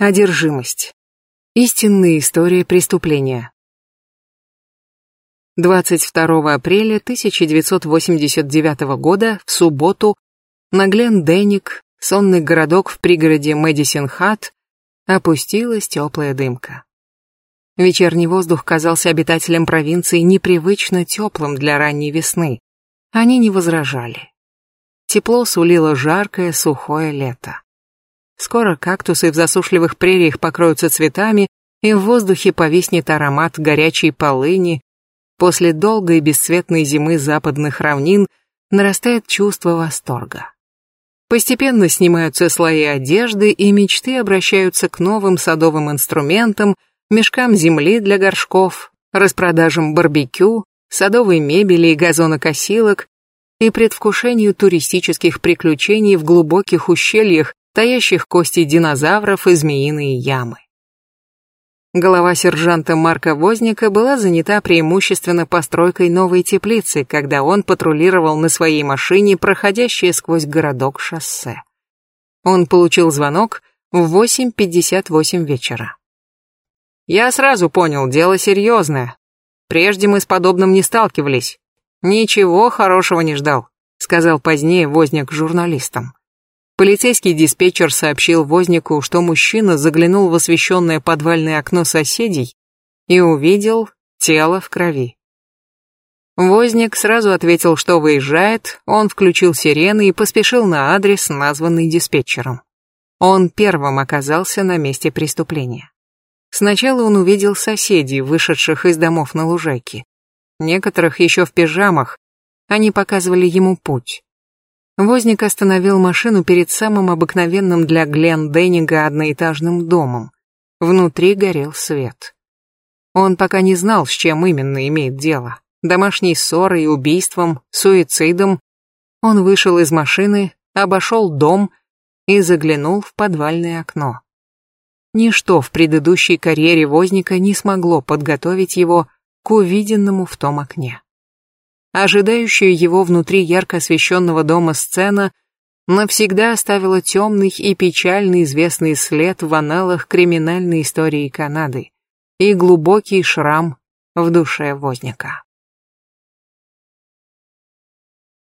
Одержимость. Истинная история преступления. 22 апреля 1989 года, в субботу, на Глен-Деник, сонный городок в пригороде Мэдисон-Хат, опустилась теплая дымка. Вечерний воздух казался обитателям провинции непривычно теплым для ранней весны. Они не возражали. Тепло сулило жаркое, сухое лето. Скоро кактусы в засушливых прериях покроются цветами, и в воздухе повиснет аромат горячей полыни. После долгой бесцветной зимы западных равнин нарастает чувство восторга. Постепенно снимаются слои одежды, и мечты обращаются к новым садовым инструментам, мешкам земли для горшков, распродажам барбекю, садовой мебели и газонокосилок и предвкушению туристических приключений в глубоких ущельях, стоящих костей динозавров и змеиные ямы. Голова сержанта Марка Возника была занята преимущественно постройкой новой теплицы, когда он патрулировал на своей машине, проходящее сквозь городок шоссе. Он получил звонок в 8.58 вечера. «Я сразу понял, дело серьезное. Прежде мы с подобным не сталкивались. Ничего хорошего не ждал», — сказал позднее Возник журналистам. Полицейский диспетчер сообщил Вознику, что мужчина заглянул в освещенное подвальное окно соседей и увидел тело в крови. Возник сразу ответил, что выезжает, он включил сирены и поспешил на адрес, названный диспетчером. Он первым оказался на месте преступления. Сначала он увидел соседей, вышедших из домов на лужайке. Некоторых еще в пижамах, они показывали ему путь. Возник остановил машину перед самым обыкновенным для Глен Деннига одноэтажным домом. Внутри горел свет. Он пока не знал, с чем именно имеет дело. Домашней ссорой, убийством, суицидом. Он вышел из машины, обошел дом и заглянул в подвальное окно. Ничто в предыдущей карьере Возника не смогло подготовить его к увиденному в том окне ожидающая его внутри ярко освещенного дома сцена навсегда оставила темный и печально известный след в аналах криминальной истории Канады и глубокий шрам в душе возника.